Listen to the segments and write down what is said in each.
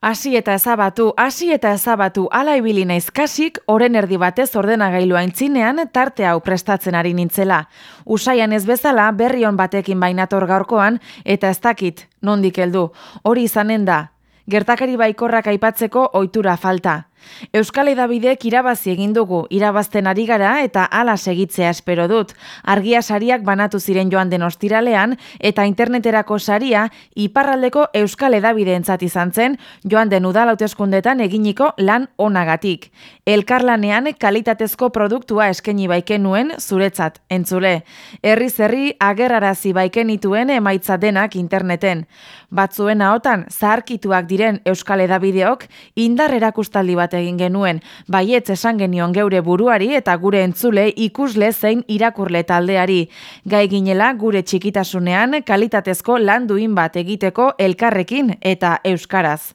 Hasi eta ezabatu, hasi eta ezabatu, ala ibili naiz kasik, oren erdi batez ordenagailua intzinean tarte hau prestatzen ari nintzela. Usaian ez bezala berri hon batekin bainator gaurkoan eta ez dakit, nondik heldu. Hori izanen da, gertakari baikorrak aipatzeko ohitura falta. Euskal Edabidek irabazi egin dugu, irabazten ari gara eta hala segitzea espero dut. Argia sariak banatu ziren joan den ostiralean eta interneterako saria iparraldeko Euskal Edabide entzat izan zen joan den udal hauteskundetan eginiko lan onagatik. Elkarlanean kalitatezko produktua eskaini baiken nuen zuretzat, entzule. Herri zerri agerrarazi baiken ituen emaitza denak interneten. Batzuen ahotan zaharkituak diren Euskal Edabideok indar erakustaldi bat egin genuen, baietz esan genion geure buruari eta gure entzule ikusle zein irakurle taldeari. Gai ginela gure txikitasunean kalitatezko lan duin bat egiteko elkarrekin eta euskaraz.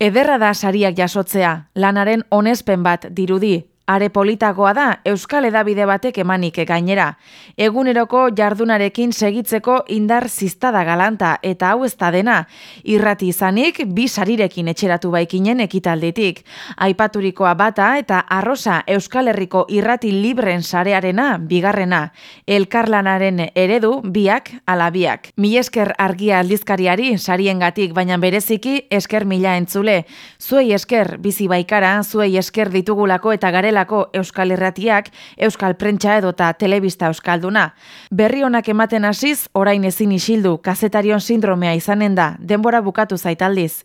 Ederra da sariak jasotzea, lanaren onespen bat dirudi, Are politagoa da Euskal Edabide batek emanik gainera. Eguneroko jardunarekin segitzeko indar ziztada galanta eta hau ez da dena. Irrati izanik, bi sarirekin etxeratu baikinen ekitalditik. Aipaturikoa bata eta arrosa Euskal Herriko irrati libren sarearena, bigarrena. Elkarlanaren eredu, biak, alabiak. Mi esker argia aldizkariari sariengatik baina bereziki esker mila entzule. Zuei esker bizi baikara, zuei esker ditugulako eta gare delako Euskal Herratiak, Euskal Prentsa edota Telebista Euskalduna. Berri honak ematen hasiz, orain ezin isildu, kazetarion sindromea izanen da, denbora bukatu zaitaldiz,